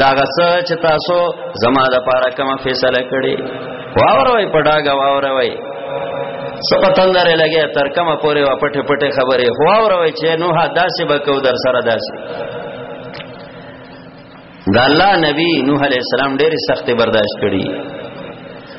دا غس چې تاسو زما د پاره کوم فیصله کړي واوروي پډاګه واوروي سپتن درې لګي تر کومه پورې وا پټه پټه خبره واوروي چې نو ها داسې بکو در سره داسې دا الله نبی نوح علیہ السلام ډېری سخت برداشت کړي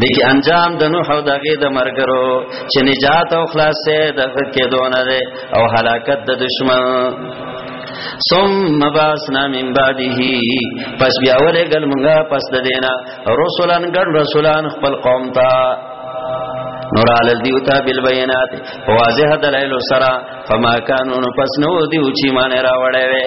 د کې انجام د نوح او دغه د مرګرو چې نجات او خلاص د کېدونه ده او هلاکت د دشمن ثم باسنا من بعده پس بیا ولې ګل مونږه پس د دینا رسولان ګل رسولان خپل قوم ته نور عل دیوتا بالبینات واضح دلائل سرا فما کانوا پس نو دیو چی مان راوړې وې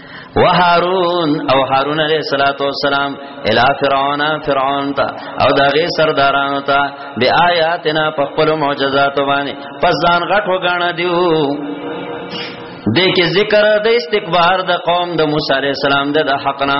وهارون او هارون علیہ الصلوۃ والسلام الی فرعون فرعون تا او دغه سردارانو تا بی آیاتنا په خپل معجزات باندې پس ځان غټ وګاڼه دیو د کې ذکر د استکبار د قوم د موسی علیہ السلام د حقنا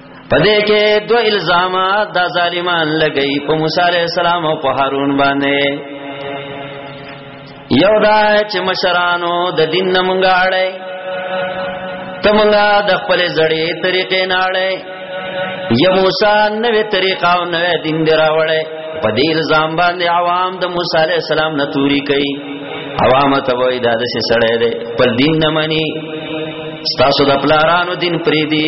پدې کې دو الزامات د ظالمان لګي په موسی عليه السلام او په هارون باندې یو دا چې مشرانو د دین نمونږه اړې تمونږه د خپل زړې طریقې نه اړې یا موسی نوې طریقه او نوې دین دراوړې په دې الزام باندې عوام د موسی عليه السلام نه توري کوي عوام ته وای دا د سړې ده په دین نه مني ستاسو د پلارانو دین پری دی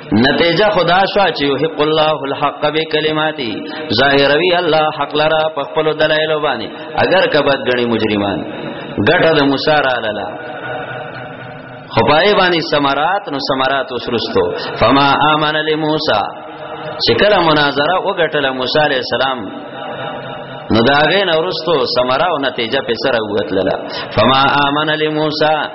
نتیجه خدا شو چې یحق الله الحق بکلماتی ظاهروی الله حق لرا په خپل دلایل باندې اگر کبد غنی مجرمان ګټه د موسی را لاله خپای باندې سمرات نو سمرات وسرستو فما امن لموسی چې کله مناظره وګټله موسی علی السلام نو داغه نورستو سمرا او نتیجه په سره وغتلله فما امن لموسی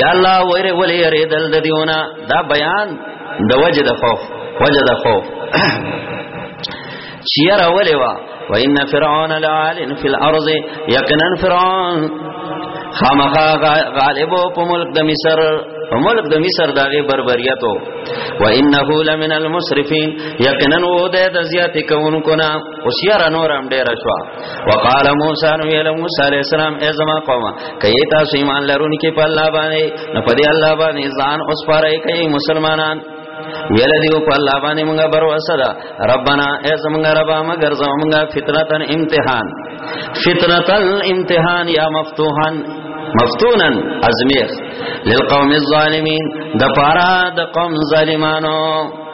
یا الله ویره ولې یری دل د دیونه دا بیان د وجه د خوف وجه د خوف چیر اولې وا وان فرعون لعال فی الارض یقینا فرعون خامخا غالب په ملک د مصر په ملک د مصر دغه بربریتو وانه لمن المسرفین یقینا و د زیات کون کنا اوسیار نور هم ډیر شو وقال موسی نو ویل موسی علی السلام ای زما قومه کای تاسو ایمان لرونی کې په الله باندې نه په دې الله باندې ځان اوس پاره کوي مسلمانان ویل دیو په الله باندې موږ باور وسره ربانا ای زمونږ ربا مگر زمونږ فتنتن امتحان فتنتن امتحان یا مفتوحان مفتونا ازمیخ للقوم الظالمین د پارا د قوم ظالمانو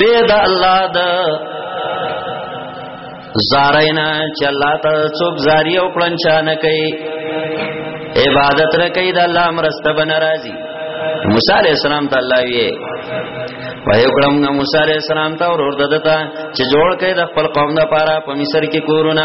بے دا اللہ دا زارینا چې الله ته څوک زاری او کړنچا نه کوي عبادت نه کوي د الله مرسته بن راضي موسی عليه السلام ته الله وی وای کړم نو موسی عليه السلام ته ورور ددتا چې جوړ کړي د خپل قوم لپاره په مصر کې کورونه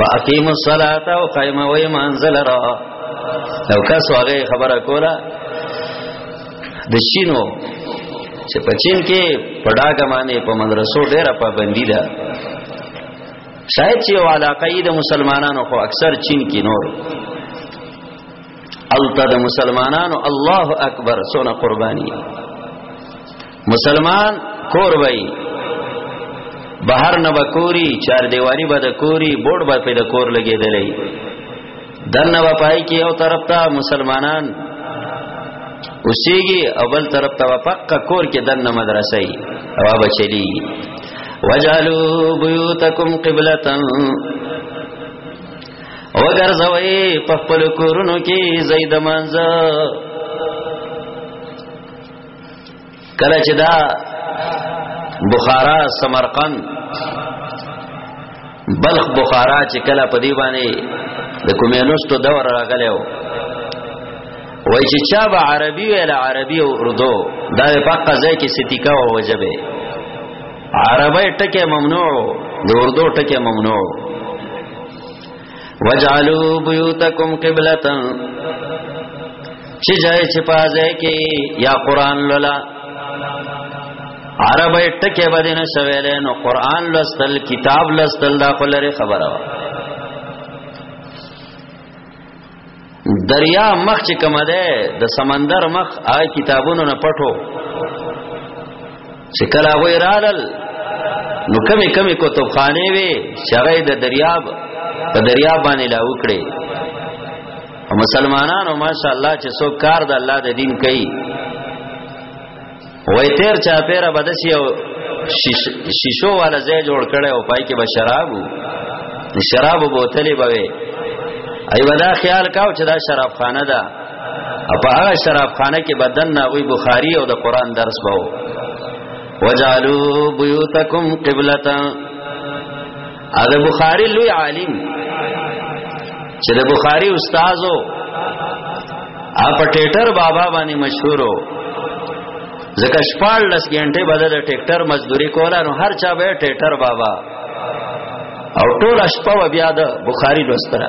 واقیم الصلاة او قائم و منزل را او کس هغه خبره کوله د شینو چې په چین کې پډاګه باندې په مدرسو ډېره پابندی ده شاید چې یو علاقه د مسلمانانو خو اکثر چین کې نور الته د مسلمانانو الله اکبر سونه قرباني مسلمان کور وای بهر نه بکوري چار دیواری به د کوري بورډ به په د کور لګیدلې دنه و پای کې یو طرف ته مسلمانان اوسېږي او بل طرف ته پکا کور کې دنه مدرسې او بچلي وجالو بيوتکم قبلة وګرځوي په خپل کورونو کې زید منځه کله چې دا بخارا سمرقند بلخ بخارا چې کله په دی باندې د کمیونستو دور راغلی و وای چې چا به عربي ویل عربي او اردو دا په حق ځای کې ستیکا او وجبه عربی ټکه ممنوع د اردو ټکه ممنوع وجعلوا بيوتكم قبلة چې ځای چې پازه کې یا قران لولا عربی ټکه باندې نه شویل نو قران لوستل کتاب لوستل دا خلره خبره وا دریا مخ چې کومه ده د سمندر مخ آی کتابونو نه پټو چې کله هغه رالل نو کمی کمی کتابخانه وي چې هغه د دریاب په دریاب باندې لا وکړي او مسلمانانو ماشاء الله چې څو کار د الله د دین کوي وای تیر چا پیره بدسی او شیشو والا ځای جوړ کړي او پای کې به شراب شراب بوتلې بوي ایو دا خیال کاو چې دا شراب خانه ده په هغه شراب خانه کې بدن نه وی بخاری او د قران درس وو وجالو بیوتکم قبلتا ا د بخاری لوی عالم چې د بخاری استادو ا په ټیټر بابا باندې مشهورو ځکه شپږ لس غنټه بعد د ټیکټر مزدوري کوله نو هر چا به ټیکټر بابا او ټول شپه بیا د بخاری لوستره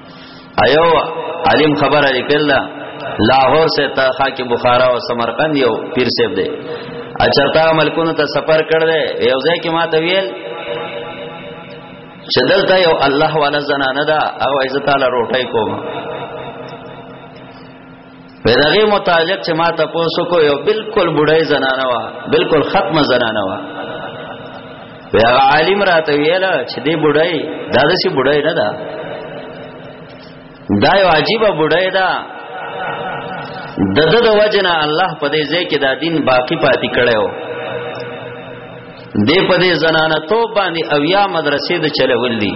ایو علیم خبره لیکل لاهور سے تا خاک بخارا او سمرقند یو پیر سیب دی اچرتا ملکونو ته سفر کړ دی یو ځای کې ما ته ویل چې دلته یو الله والا زنانه ده او عزت تعالی روټي کوم په دغه متعلق چې ما تاسو کو یو بالکل بډای زنانه وا بالکل ختمه زنانه وا وی هغه عالم راته ویل چې دې بډای دا دسی بډای نه ده دا یو عجیب بډای ده د د د وجنا الله په دې ځای کې دا دین باقی پاتې کړو دې په دې زنانه تو باندې اویا مدرسې د چلول دي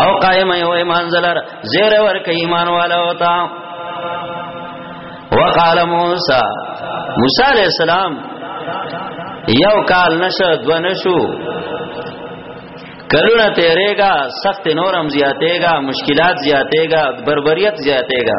او قائم یو ایمان زلر زیر ور کوي ایمان والا وتا وقال موسی موسی علیہ السلام یو کال نشه دو نشو کلونه تیرېګا سخت نورم زیاتېګا مشکلات زیاتېګا بربریت زیاتېګا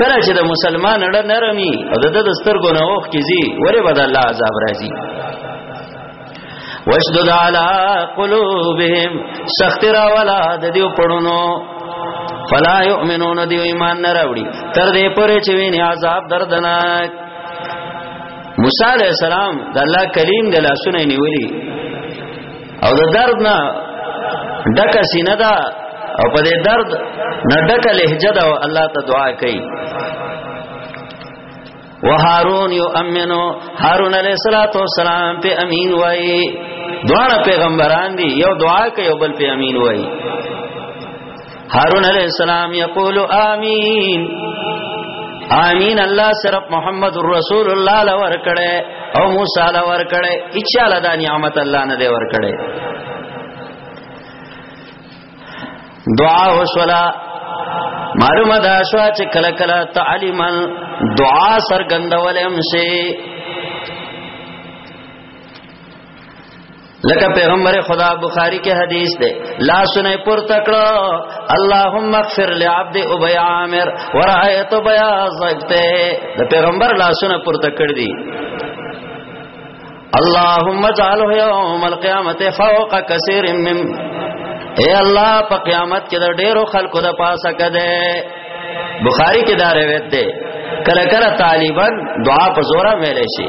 کله چې د مسلمان اړه نرمي او د د سترګو نه اوخ کیږي وره بد الله عذاب راځي وشدد علی قلوبهم سخت را ولا د دې پړونو فلا یؤمنون دی ایمان نه راوړي تر دې پرې چې ویني عذاب دردناک موسی علیہ السلام د الله کلیم د لاسونه نیولی او د درد نه ډکه سینه ده او په دې درد نه ډکه لهجه ده الله ته دعا کوي وهارون یو امنو هارون علیہ الصلوۃ والسلام په امین وای دواړه پیغمبران دي یو دعا کوي او بل په امین وای هارون علیہ السلام یقول آمین آمین الله صرف محمد رسول الله لور کړه او موسی لور کړه اچا لدا نعمت الله نه دی ور کړه دعا او صلا معلومه دا شو چې کله کله تعلیم دعا سرګندولم شي لکه پیغمبر خدا بخاری کې حدیث ده لا سنې پر تکړه اللهم اغفر لعبد ابي عامر ورايت بياضته د پیغمبر لا سنې پر تکړ دي اللهم اجعله يوم القيامه فوق كثير من اے الله په قیامت کې د ډیرو خلکو د پاسه کده بخاری کې دا روایت ده کله کله طالبان دعا په زوره ویلې شي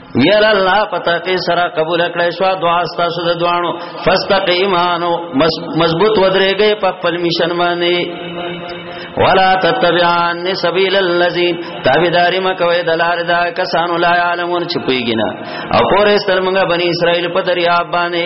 یل الله پتا کې سره قبول کړې شو دعا ستاسو د دوانو فاستقیمانو مضبوط ودرېږي په خپل میشن باندې ولا تتبعان سبیل الذین تابعداري مکوې د لار دا کسانو لا علمون چې پویګی نه او پورې سترمنګ بنی اسرائیل په دریاب باندې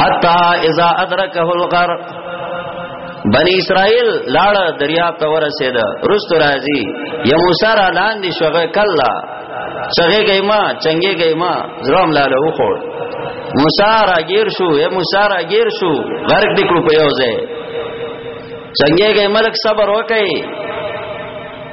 حتا اذا ادرکه الغر بنی اسرائیل لاړ دریاب ته ورسید رست راځي یا موسی را لاندې شوغه کلا څنګه گئی ما څنګه گئی ما زرم لاله وخور موسی را گیر شو یا موسی را گیر شو غرق دکړو په یو ځای څنګه گئی ملک صبر وکړي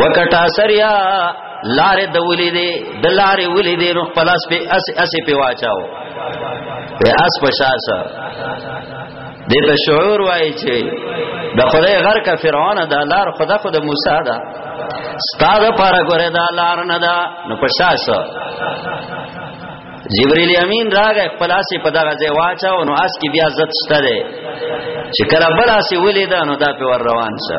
وکټا سریا لار د ولې دې د لارې ولې دې نو پلاس په اس اس په واچاو په اس په شاسه دې ته شعور وایي چې د خدای غر کا فرعون دا لار خدا خود موسی دا ستاد پارا ګره دا لار نه دا نو په شاسه جبرئیل امین راغی پلاسی په دغه ځای واچاو نو اس کې بیا عزت شته ده چې کله بلاسی ولیدانو دا په ور روان شه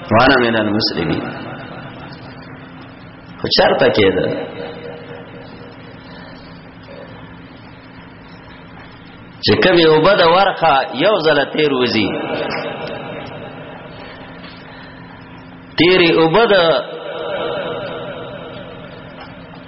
وانا من المسلمین خو چرته کېده چې کوم یو بد ورخه یو ځل تیر وزي تیری او بد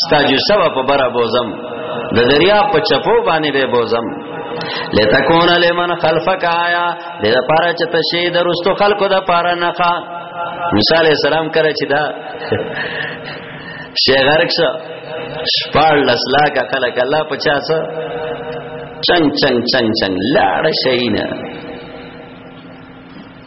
ستاجو سوا په برا بوزم د دریا په چپو باندې به بوزم لتكون لمن خلفك آیا د لپاره چې تشي د رستو خلکو د پاره نه ښا موسی عليه السلام کړه چې دا شیخ غرق شو شپار لسلا کا خلق الله پچا سو چنگ چنگ چنگ چنگ لاړ شینا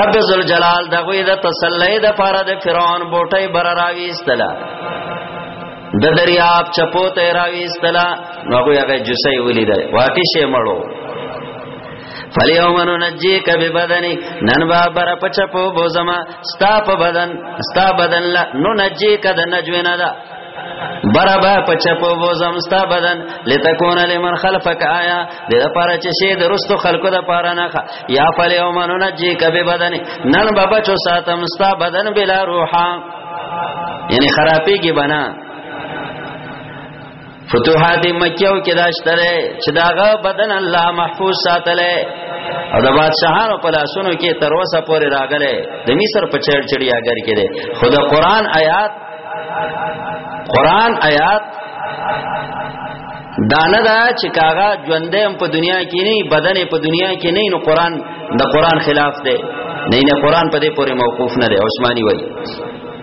رب ذل جلال د غوی د تسلی د پاره د فرعون بوټي بر راويستلا د دریاب چپو ته راويستلا نو هغه هغه جسې ولید واټی شه مړو فلیومنو نجی کبی بدنی نن با بر پچپو بوزما ستا په بدن ستا بدن لا نو نجی کد نجوینا دا برابا پچپو وزم ستا بدن لتكون لمن خلفك آیا د لپاره چې شی د رستو خلکو د پاره نه یا فل یومن نجی کبه بدن نن بابا چو ساتم ستا بدن بلا روحا یعنی خرابې کې بنا فتوحات مکیو کې داشتره چې داغه بدن الله محفوظ ساتله او د بادشاہانو په لاسونو کې تر اوسه پورې راغله د مصر په چړ چړیا ګر کې ده خو د قران آیات قران آیات دانه دا چې کاغه ژوندې هم په دنیا کې نه بدن په دنیا کې نه نو قران د قران خلاف ده نه نه قران په دې پورې موقوف نه ده عثماني وایي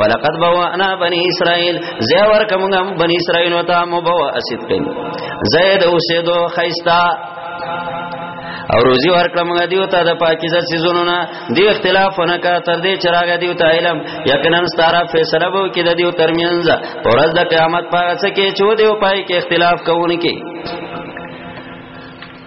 ولقد بوانا بني اسرائيل زي ورکمغه بني اسرائيل وتا مبوا اسدقين زيد اوسدو خيستا او روزي ورکړم دیو ته د پاکیزه سيزونو نه دی اختلاف نه کا تر دې چراغ دیو ته علم یقینا ستاره فیصله وو کې د دیو ترمنځ پرز د قیامت پاغه څه کې چو دیو پای کې اختلاف کوونکې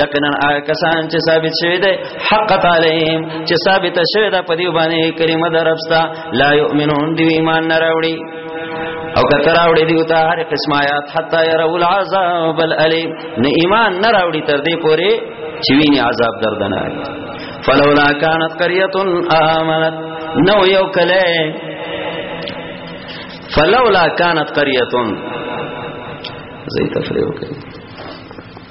یقینا هغه کسان چې ثابت شوی دی حق تعلیم چې ثابت شوی دا په دی باندې کریمه درپستا لا یؤمنون دی ایمان نه راوړي او کتر اوړي دی ته هر قسم آیات حتا يروا العذاب الالم نه ایمان نه راوړي تر دې پوري چې ویني عذاب دردناک فلولا كانت قريه امنت نو یو کله فلولا كانت قريه زي تفريق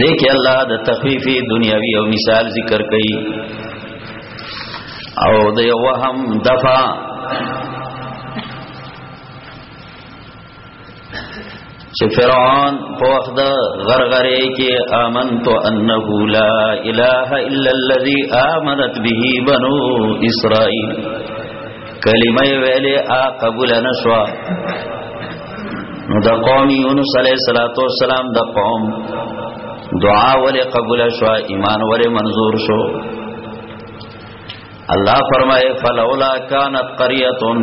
دیکھ الله د تخفیف دنیاوی او مثال ذکر کړي او د وهم دفع چې فرعون په وخت د غرغره کې امنت انه لا اله الا الذي امنت به بنو اسرائيل کلمه ویلې ا قبول نشو نو د قوم یونس علیه السلام د قوم دعا ولې قبول شو ایمان ولې منظور شو الله فرمائے فلولا کانت قریتن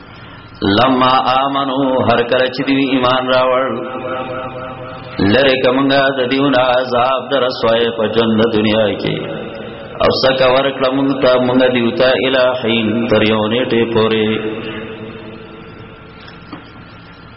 لما آمنو هر کله چې دی ایمان راوړ لره کومګه د دیونه عذاب در سوې په ژوند دنیا کې او سک ورکړه مونږ ته مونږ دیوتا الہین تر یو نیټه پوره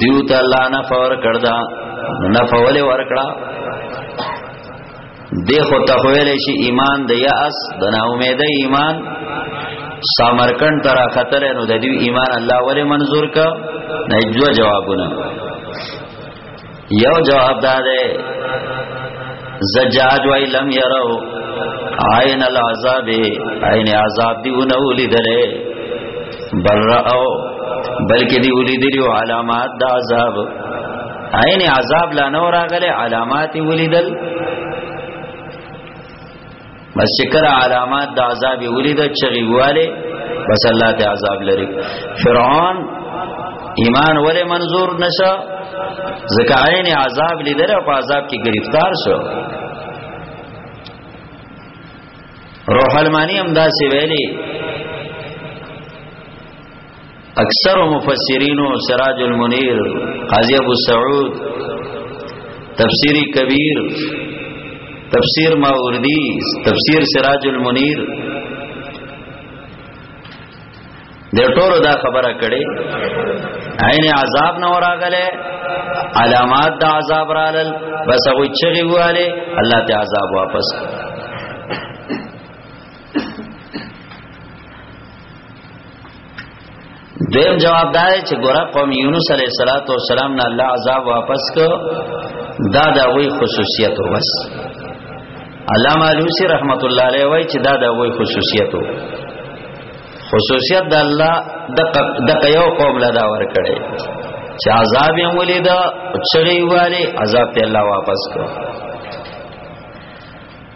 دیو ته الله نه فور کړدا نه فول ور کړا دیخو تخویل شي ایمان د یاس د نا امید ایمان سامرکن ترا خطر نو د دې ایمان الله ولې منظور کا نه جوابونه یو جواب دا ده زجاج وای لم يرو عین العذاب عین عذاب دی ونه ولیدلې بل راو بلکې دی ولیدلې علامات د عذاب عین عذاب لا نور راغله علامات ولیدل بس چې کله علامات د عذاب ولید چغي واله بس الله ته عذاب لري فرعون ایمان ولې منظور نشه ځکه عین عذاب لیدل او په عذاب کې گرفتار شو روح المانی هم دا سی ویلی اکثر مفسرین سراج المنیر قاضی ابو سعود تفسیری کبیر تفسیر ماوردی تفسیر سراج المنیر د ټولو دا خبره کړي عین عذاب نه وراغله علامات د عذاب رالل بس هغه چغي واله الله ته عذاب واپس کړ دیم جواب دا دی چې ګوره قوم یونس علیه الصلاۃ والسلام نه الله عذاب واپس کو دا دا وی خصوصیت و بس علامه علوسی رحمت الله علیه وای چې دا دا وی خصوصیت و خصوصیت د الله د د یو قوم له دا ور کړي چې عذاب یې ولید چړې واله عذاب ته الله واپس کو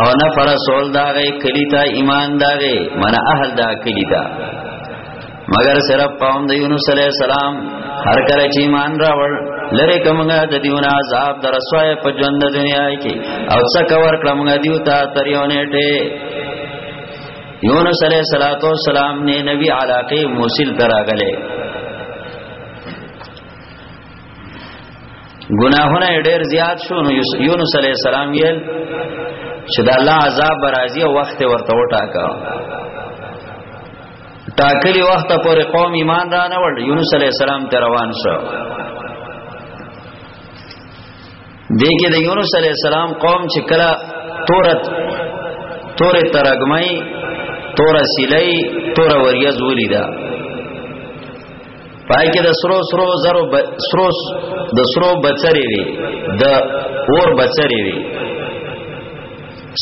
او نه پر رسول دا غي کلی ته ایمان دا غي من اهل دا کلی ته مگر صرف قوم د یونس علی السلام هر کله چې ایمان راوړ لره کومه د دیونه عذاب در سوای په ژوند دنیا کې او څه کور کړم دیو ته تر یو نیټه یونس علیہ الصلات والسلام نے نبی علاقه موصل تراغله ګناهونه ډېر زیات شو نو یونس علی السلام یې چې د الله عذاب راځي او وخت ورته وټاکا ټاکلی وخت پورې قوم ایمان را نه وړ یونس علی السلام ته روان شو دغه د یونس علی السلام قوم چې کله تورت تورې ترګمای تور سیلای تور وریاز ولیدا پای کې د سرو سرو زرو ب... سرو د سرو بچری وی د اور بچری وی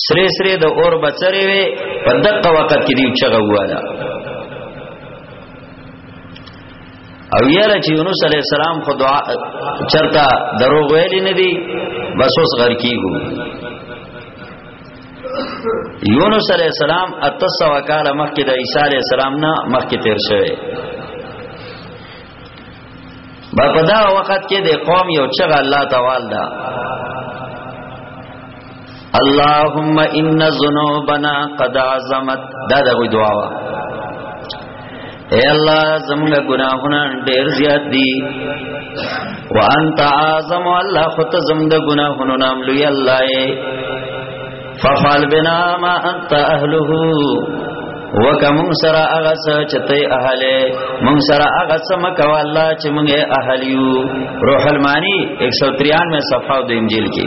سری سری د اور بچری وی په دغه وخت کې دی چغه واله او یاره چې یونس علی السلام خو دعا چرتا دروغ ویل نه دی بس اوس غر کیږي یونس علیہ السلام اتسو کال مخکې د عیسی علیہ السلام نه مخکې تیر شوی با په دا وخت کې د قوم یو چغه الله تعالی دا اللهم ان ذنوبنا قد عظمت دا دغه دعا وا اے الله زموږ ګناهونه ډېر زیات دي وانت اعظم الله خود زموږ ګناهونو نام لوی الله ففعل بنا ما انت اهله وک مون سره هغه څه چې ته اهله مون سره هغه څه مکو الله چې مونږ اهل یو روح المانی 193 صفحه د انجیل کې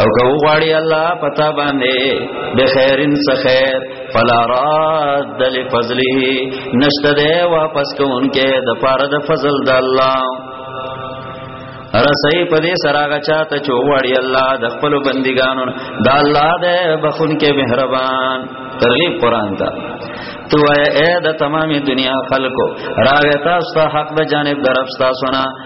او که غواړي الله پتا باندې به خیرن څه خیر فلا راد لفضله نشته ده واپس کوونکې د پاره د فضل د الله رسې په دې سراغه چاته چوغړی الله د خپل بندګانو د الله د بخون کې مهربان ترغیب قران دا تو اے د تمامه دنیا خلکو راغتا است حق د جانب درف تاسو نه